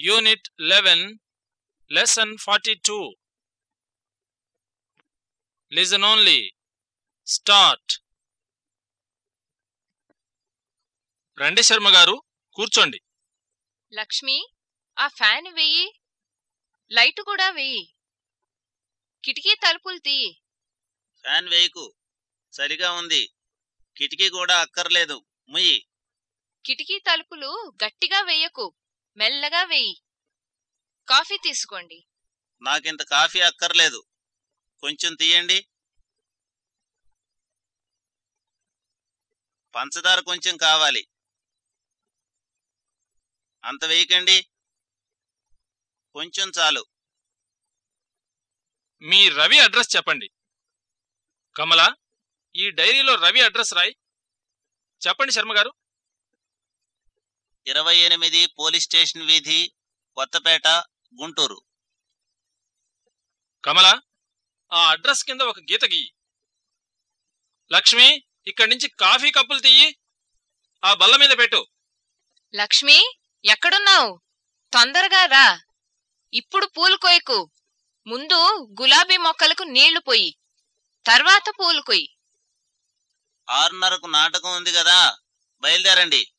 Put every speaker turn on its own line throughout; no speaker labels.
Unit eleven lesson forty two listen only start రండి శర్మ గారు కూర్చోండి.
లక్ష్మి ఆ ఫ్యాన్ వెయ్యి లైట్ కూడా వెయ్యి కిటికీ తలుపులు తీయి.
ఫ్యాన్ వేయకు. చలిగా ఉంది. కిటికీ కూడా అక్కర్లేదు. ముయ్యి.
కిటికీ తలుపులు గట్టిగా వెయ్యకు మెల్లగా వెయ్యి కాఫీ తీసుకోండి.
నాకింత కాఫీ అక్కర్లేదు. కొంచెం తీయండి. పంచదార కొంచెం కావాలి. అంత వేయకండి. కొంచెం చాలు.
మీ రవి అడ్రస్ చెప్పండి. కమల ఈ డైరీలో రవి అడ్రస్ రాయ్. చెప్పండి శర్మ గారు.
ఇరవై ఎనిమిది పోలీస్ స్టేషన్ వీధి కొత్తపేట గుంటూరు.
కమల ఆ అడ్రస్ కింద ఒక గీత గీయి. లక్ష్మి ఇక్కడి నుంచి కాఫీ కప్పులు తీయి. ఆ బల్ల మీద పెట్టు.
లక్ష్మి ఎక్కడున్నావు? తొందరగా రా. ఇప్పుడు పూలు కొయ్యకు. ముందు గులాబీ మొక్కలకు నీళ్ళు పొయ్యి తర్వాత పూలు కొయ్యి.
ఆరున్నరకు నాటకం ఉంది కదా. బయలుదేరండి.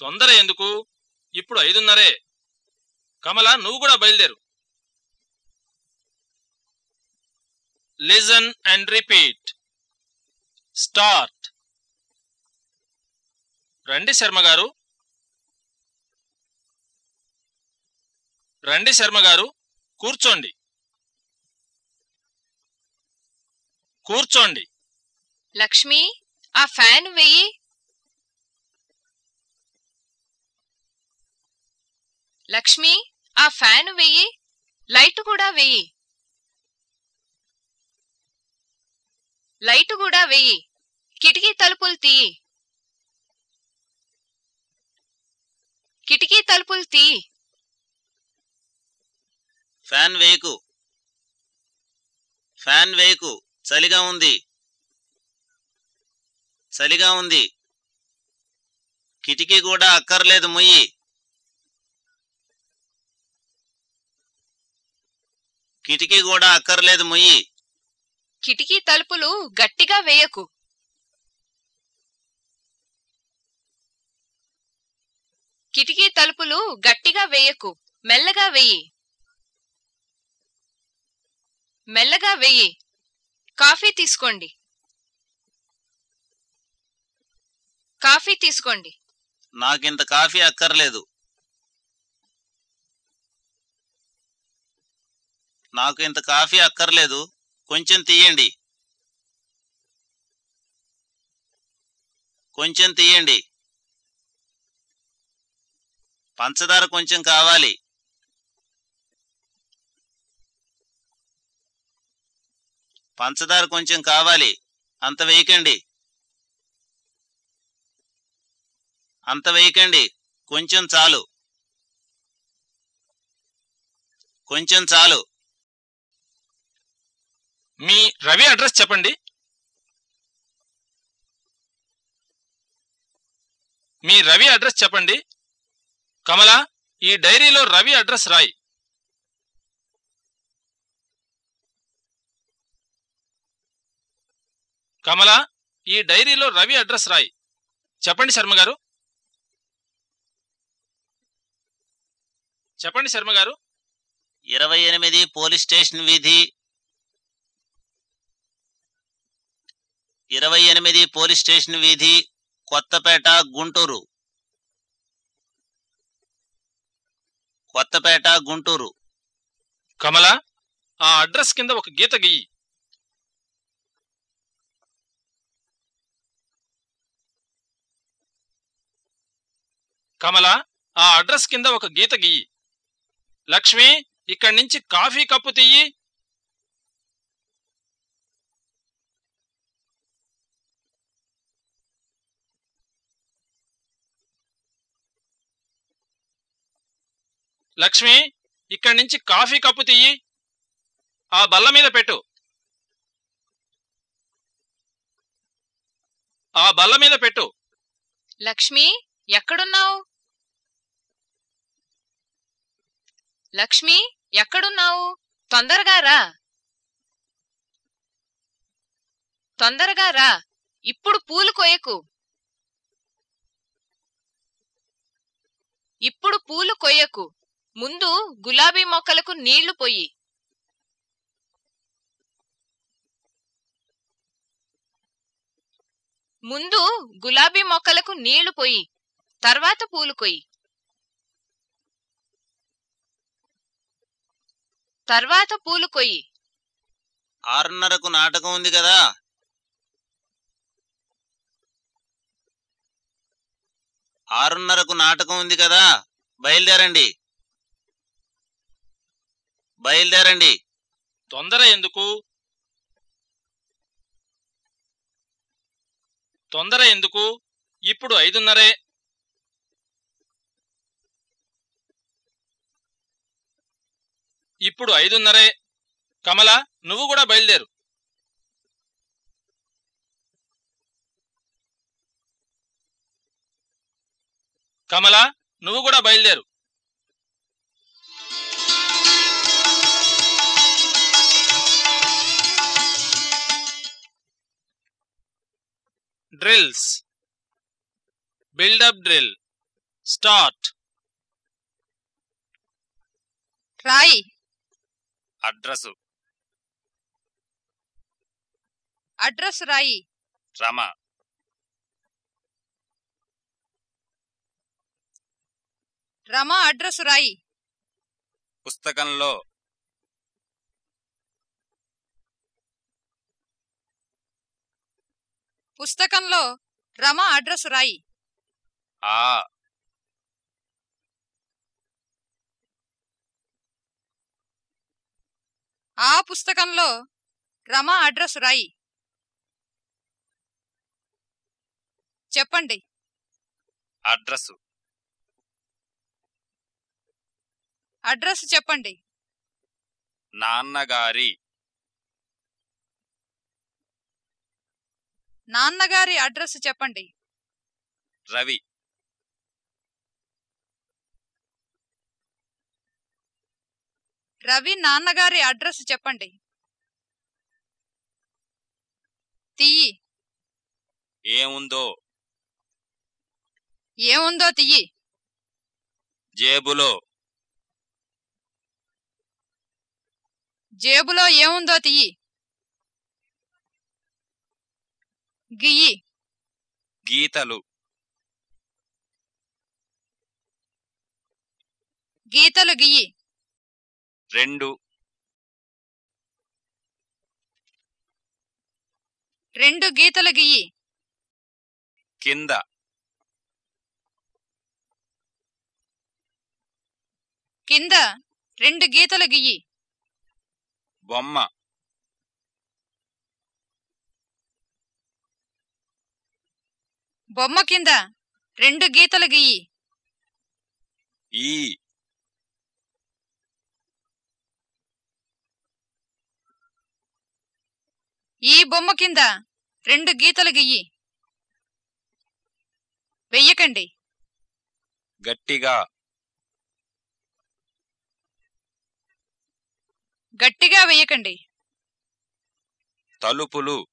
తొందర ఎందుకు? ఇప్పుడు ఐదున్నరే. కమల నువ్వు కూడా బయలుదేరు. లిజన్ అండ్ రిపీట్ స్టార్ట్ రండి శర్మ గారు రండి శర్మ గారు కూర్చోండి. కూర్చోండి.
లక్ష్మి ఆ ఫ్యాన్ వెయ్యి లక్ష్మి ఆ ఫ్యాన్ వెయ్యి లైట్ కూడా వెయ్యి లైట్ కూడా వెయ్యి కిటికీ తలుపులు తీయి. కిటికీ తలుపులు తీయి.
ఫ్యాన్ వేయకు. ఫ్యాన్ వేయకు. చలిగా ఉంది. చలిగా ఉంది. కిటికీ కూడా అక్కర్లేదు ముయ్యి. కిటికీ కూడా అక్కర్లేదు ముయ్యి.
కిటికీ తలుపులు గట్టిగా వేయకు. కిటికీ తలుపులు గట్టిగా వేయకు. మెల్లగా వెయ్యి మెల్లగా వెయ్యి కాఫీ తీసుకోండి. కాఫీ తీసుకోండి.
నాకింత కాఫీ అక్కర్లేదు. నాకు ఇంత కాఫీ అక్కర్లేదు. కొంచెం తీయండి. కొంచెం తీయండి. పంచదార కొంచెం కావాలి. పంచదార కొంచెం కావాలి. అంత వేయకండి. అంత వేయకండి. కొంచెం చాలు. కొంచెం చాలు.
మీ రవి అడ్రస్ చెప్పండి. మీ రవి అడ్రస్ చెప్పండి. కమల ఈ డైరీలో రవి అడ్రస్ రాయి. కమల ఈ డైరీలో రవి అడ్రస్ రాయి. చెప్పండి శర్మ గారు. చెప్పండి శర్మ గారు.
ఇరవై ఎనిమిది పోలీస్ స్టేషన్ వీధి ఇరవై ఎనిమిది పోలీస్ స్టేషన్ వీధి కొత్తపేట గుంటూరు. కొత్తపేట గుంటూరు.
కమల ఆ అడ్రస్ కింద ఒక గీత గీయి. కమల ఆ అడ్రస్ కింద ఒక గీత గీయి. లక్ష్మి ఇక్కడి నుంచి కాఫీ కప్పు తీయి లక్ష్మి ఇక్కడి నుంచి కాఫీ కప్పు తీయి. ఆ బల్ల మీద పెట్టు. ఆ బల్ల మీద పెట్టు.
లక్ష్మి ఎక్కడున్నావు?
లక్ష్మి ఎక్కడున్నావు? తొందరగా రా. తొందరగా రా. ఇప్పుడు పూలు కొయ్యకు. ఇప్పుడు పూలు కొయ్యకు. ముందు గులాబీ మొక్కలకు నీళ్ళు పొయ్యి ముందు గులాబీ మొక్కలకు నీళ్ళు పొయ్యి తర్వాత పూలు కొయ్యి. తర్వాత పూలు కొయ్యి.
ఆరున్నరకు నాటకం ఉంది కదా? ఆరున్నరకు నాటకం ఉంది కదా? బయలుదేరండి. బయలుదేరండి.
తొందర ఎందుకు? తొందర ఎందుకు? ఇప్పుడు ఐదున్నరే. ఇప్పుడు ఐదున్నరే. కమల నువ్వు కూడా బయలుదేరు. కమల నువ్వు కూడా బయలుదేరు. డ్రిల్స్ బిల్డప్ డ్రిల్ స్టార్ట్
రాయి
అడ్రస్
అడ్రస్ రాయి.
రమ
రమ అడ్రస్ రాయి.
పుస్తకంలో
పుస్తకంలో రమ అడ్రస్ రాయి.
ఆ.
ఆ పుస్తకంలో రమ అడ్రస్ రాయి. చెప్పండి.
అడ్రస్
అడ్రస్ చెప్పండి.
నాన్నగారి
నాన్నగారి అడ్రస్ చెప్పండి.
రవి.
రవి నాన్నగారి అడ్రస్ చెప్పండి. తియ్యి.
ఏముందో?
ఏముందో తియ్యి.
జేబులో.
జేబులో ఏముందో తియ్యి. గియ్యి
గీతలు.
గీతలు గియ్యి
రెండు.
రెండు గీతలు గియ్యి
కింద.
కింద రెండు గీతలు గియ్యి
బొమ్మ.
బొమ్మ కింద రెండు గీతలు గియ్యి
ఈ.
ఈ బొమ్మ కింద రెండు గీతలు గియ్యి వెయ్యకండి.
గట్టిగా.
గట్టిగా వెయ్యకండి.
తలుపులు.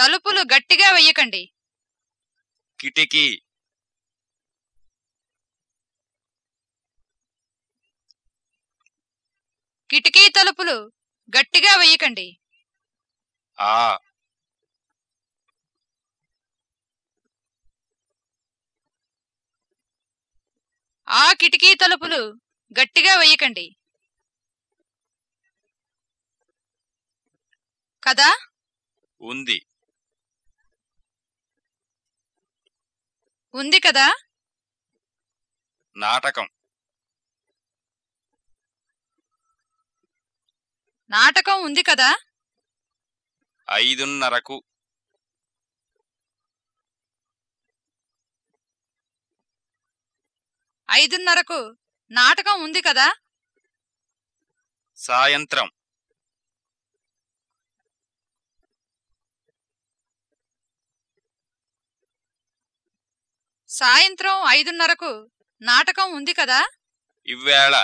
తలుపులు గట్టిగా వెయ్యకండి.
కిటికీ.
కిటికీ తలుపులు గట్టిగా వెయ్యకండి.
ఆ.
ఆ కిటికీ తలుపులు గట్టిగా వెయ్యకండి. కదా?
ఉంది.
ఉంది కదా?
నాటకం.
నాటకం ఉంది కదా?
ఐదున్నరకు.
ఐదున్నరకు నాటకం ఉంది కదా?
సాయంత్రం.
సాయంత్రం ఐదున్నరకు నాటకం ఉంది కదా?
ఇవ్వేళ.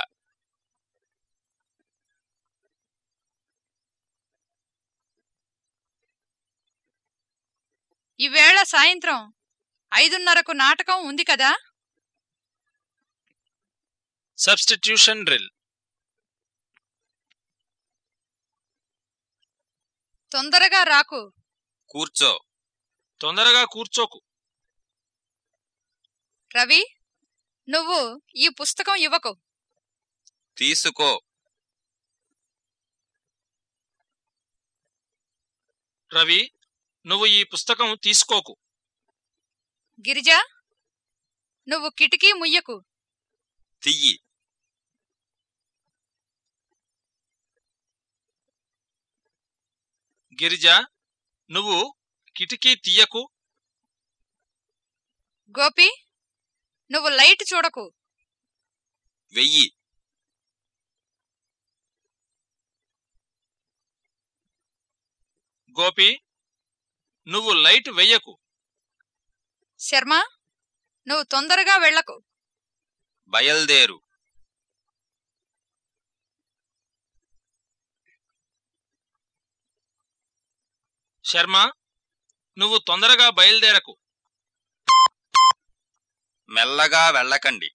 ఈవేళ సాయంత్రం ఐదున్నరకు నాటకం ఉంది కదా?
Substitution drill.
తొందరగా రాకు.
కూర్చో.
తొందరగా కూర్చోకు.
రవి నువ్వు ఈ పుస్తకం ఇవ్వకు.
తీసుకో.
రవి నువ్వు ఈ పుస్తకం తీసుకోకు.
గిరిజ నువ్వు కిటికీ ముయ్యకు.
తియ్యి
గిరిజ నువ్వు కిటికీ తీయకు.
గోపి నువ్వు లైట్ చూడకు.
వెయ్యి.
గోపి నువ్వు లైట్ వెయ్యకు.
శర్మ నువ్వు తొందరగా వెళ్ళకు.
బయల్దేరు.
శర్మ నువ్వు తొందరగా బయలుదేరకు.
మెల్లగా వెళ్ళకండి.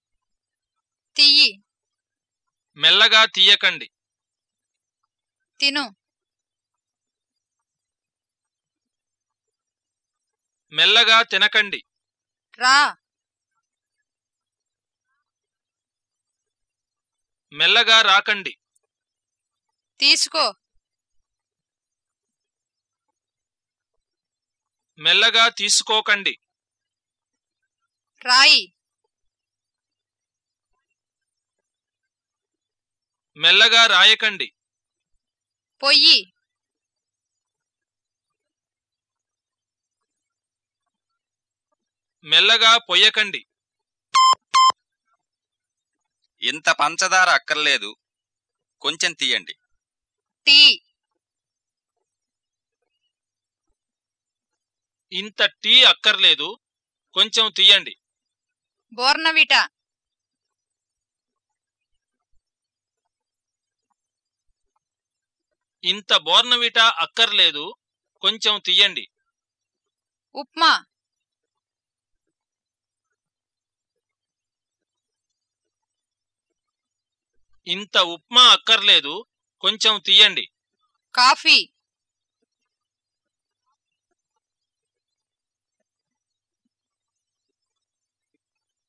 తియ్యి.
మెల్లగా తీయకండి.
తిను.
మెల్లగా తినకండి.
రా.
మెల్లగా రాకండి.
తీసుకో.
మెల్లగా తీసుకోకండి.
రాయి.
మెల్లగా రాయకండి.
పొయ్యి.
మెల్లగా పొయ్యకండి.
ఇంత పంచదార అక్కర్లేదు. కొంచెం తీయండి.
టీ
ఇంత టీ అక్కర్లేదు. కొంచెం తీయండి.
బోర్నవిట
ఇంత బోర్నవిటా అక్కర్లేదు కొంచెం తీయండి.
ఉప్మా.
ఇంత ఉప్మా అక్కర్లేదు కొంచెం తీయండి.
కాఫీ.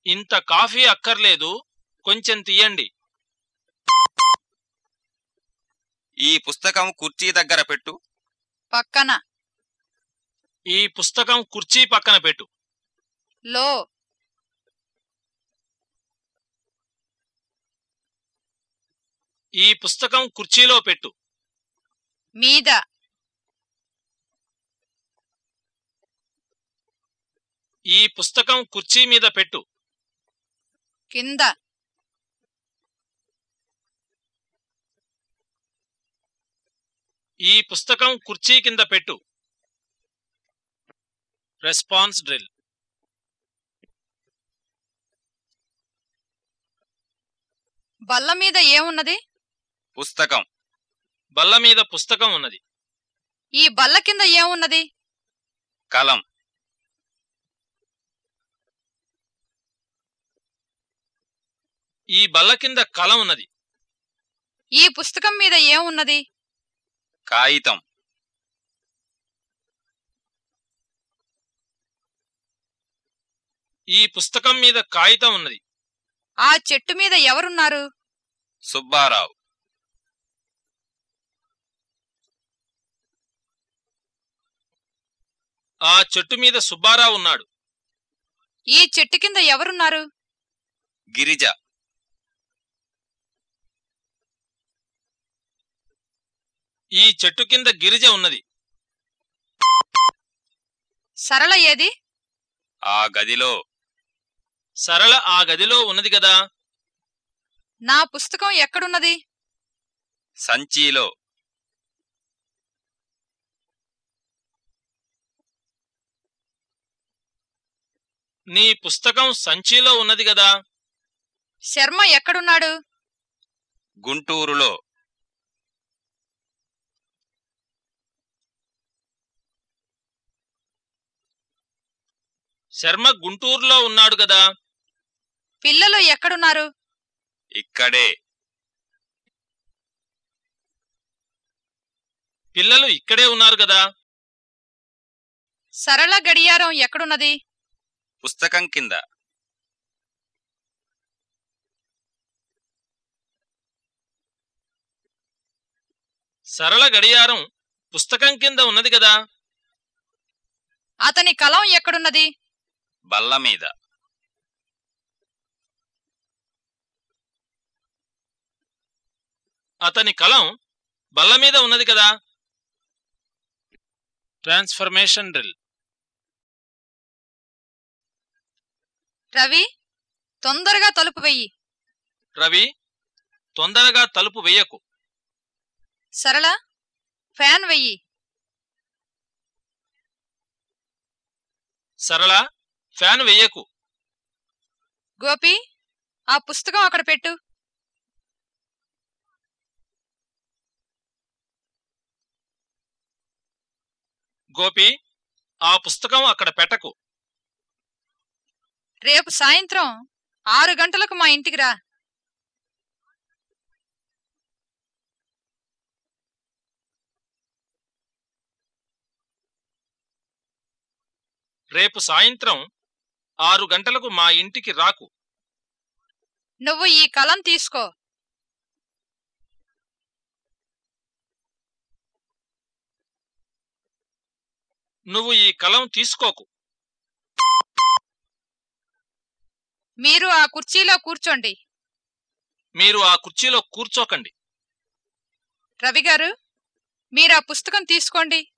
ఇంత కాఫీ అక్కర్లేదు కొంచెం తీయండి.
ఈ పుస్తకం కుర్చీ దగ్గర పెట్టు.
పక్కన.
ఈ పుస్తకం కుర్చీ పక్కన పెట్టు.
లో.
ఈ పుస్తకం కుర్చీలో పెట్టు.
మీద.
ఈ పుస్తకం కుర్చీ మీద పెట్టు.
కింద.
ఈ పుస్తకం కుర్చీ కింద పెట్టు. Response drill.
బల్ల మీద ఏమున్నది?
పుస్తకం.
బల్ల మీద పుస్తకం ఉన్నది.
ఈ బల్ల కింద ఏమున్నది?
కలం.
ఈ బల్ల కింద కలం ఉన్నది.
ఈ పుస్తకం మీద ఏమున్నది?
కాగితం.
ఈ పుస్తకం మీద కాగితం ఉన్నది.
ఆ చెట్టు మీద ఎవరున్నారు?
సుబ్బారావు.
ఆ చెట్టు మీద సుబ్బారావు ఉన్నాడు.
ఈ చెట్టు కింద ఎవరున్నారు?
గిరిజ.
ఈ చెట్టు కింద గిరిజ ఉన్నది.
సరళ ఏది?
ఆ గదిలో.
సరళ ఆ గదిలో ఉన్నది కదా.
నా పుస్తకం ఎక్కడున్నది?
సంచీలో.
నీ పుస్తకం సంచిలో ఉన్నది గదా
శర్మ ఎక్కడున్నాడు?
గుంటూరులో.
శర్మ గుంటూరులో ఉన్నాడు గదా
పిల్లలు ఎక్కడున్నారు?
ఇక్కడే.
పిల్లలు ఇక్కడే ఉన్నారు గదా
సరళ గడియారం ఎక్కడున్నది?
పుస్తకం కింద.
సరళ గడియారం పుస్తకం కింద ఉన్నది గదా
అతని కలం ఎక్కడున్నది?
బల్ల మీద.
అతని కలం బల్ల మీద ఉన్నది కదా? ట్రాన్స్ఫర్మేషన్ డ్రిల్
రవి తొందరగా తలుపు వెయ్యి.
రవి తొందరగా తలుపు వెయ్యకు.
సరళ ఫ్యాన్ వెయ్యి.
సరళ ఫ్యాన్ వెయ్యకు.
గోపి ఆ పుస్తకం అక్కడ పెట్టు.
గోపి ఆ పుస్తకం అక్కడ పెట్టకు.
రేపు సాయంత్రం ఆరు గంటలకు మా ఇంటికి రా.
రేపు సాయంత్రం ఆరు గంటలకు మా ఇంటికి రాకు.
నువ్వు ఈ కలం తీసుకో.
నువ్వు ఈ కలం తీసుకోకు.
మీరు ఆ కుర్చీలో కూర్చోండి.
మీరు ఆ కుర్చీలో కూర్చోకండి.
రవి గారు మీరు ఆ పుస్తకం తీసుకోండి.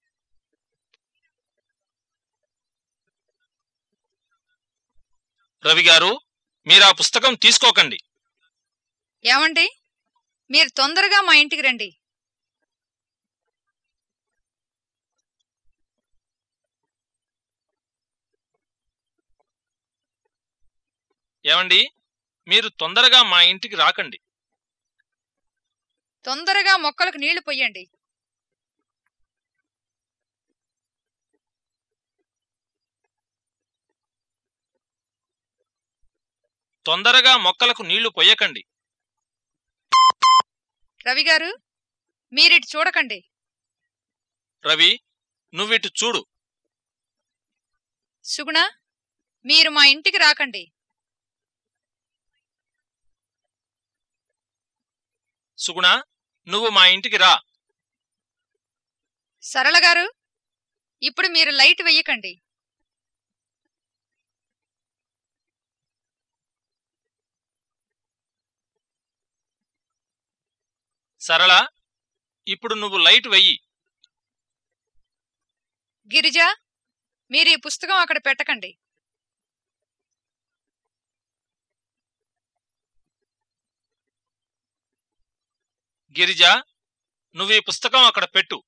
రవి గారు మీరు ఆ పుస్తకం తీసుకోకండి.
ఏమండి? మీరు తొందరగా మా ఇంటికి రండి.
ఏమండి? మీరు తొందరగా మా ఇంటికి రాకండి.
తొందరగా మొక్కలకు నీళ్ళు పొయ్యండి
తొందరగా మొక్కలకు నీళ్ళు పొయ్యకండి
రవి గారు మీరిటి చూడకండి.
రవి నువ్విటు చూడు.
సుగుణ మీరు మా ఇంటికి రాకండి.
సుగుణ నువ్వు మా ఇంటికి రా.
సరళ గారు ఇప్పుడు మీరు లైట్ వెయ్యకండి.
సరళ ఇప్పుడు నువ్వు లైట్ వెయ్యి.
గిరిజ మీరు ఈ పుస్తకం అక్కడ పెట్టకండి.
గిరిజ నువ్వు ఈ పుస్తకం అక్కడ పెట్టు.